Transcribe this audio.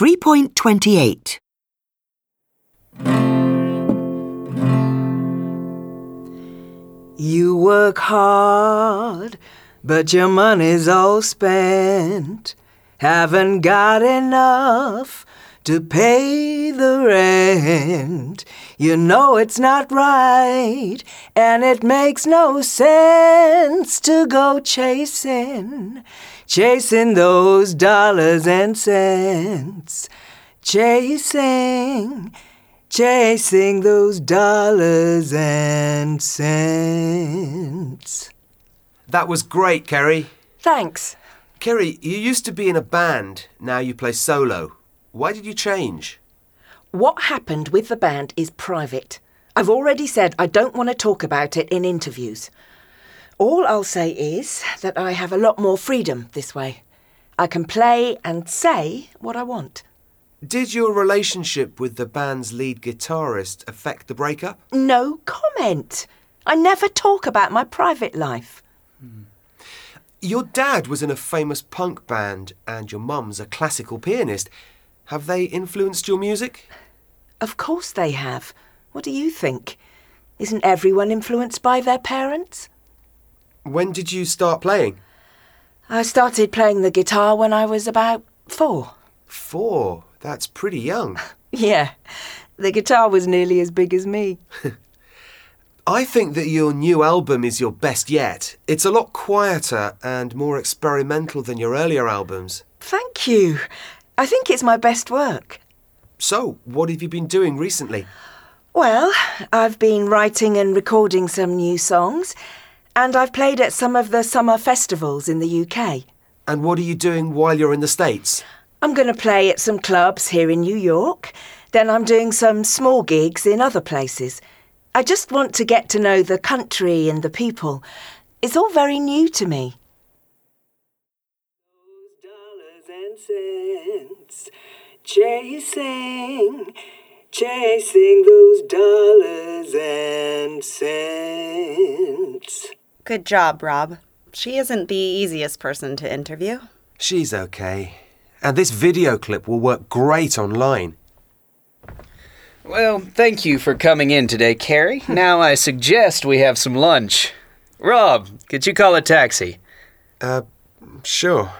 3.28 You work hard, but your money's all spent. Haven't got enough to pay the rent. You know it's not right, and it makes no sense to go chasing, chasing those dollars and cents. Chasing, chasing those dollars and cents. That was great, Kerry. Thanks. Kerry, you used to be in a band, now you play solo. Why did you change? What happened with the band is private. I've already said I don't want to talk about it in interviews. All I'll say is that I have a lot more freedom this way. I can play and say what I want. Did your relationship with the band's lead guitarist affect the breakup? No comment. I never talk about my private life. Hmm. Your dad was in a famous punk band, and your mum's a classical pianist. Have they influenced your music? Of course they have. What do you think? Isn't everyone influenced by their parents? When did you start playing? I started playing the guitar when I was about four. Four. That's pretty young. Yeah, the guitar was nearly as big as me. I think that your new album is your best yet. It's a lot quieter and more experimental than your earlier albums. Thank you. I think it's my best work. So, what have you been doing recently? Well, I've been writing and recording some new songs, and I've played at some of the summer festivals in the UK. And what are you doing while you're in the States? I'm going to play at some clubs here in New York. Then I'm doing some small gigs in other places. I just want to get to know the country and the people. It's all very new to me. Chasing, chasing those dollars and cents. Good job, Rob. She isn't the easiest person to interview. She's okay. And this video clip will work great online. Well, thank you for coming in today, Kerry. now I suggest we have some lunch. Rob, could you call a taxi? Uh, sure.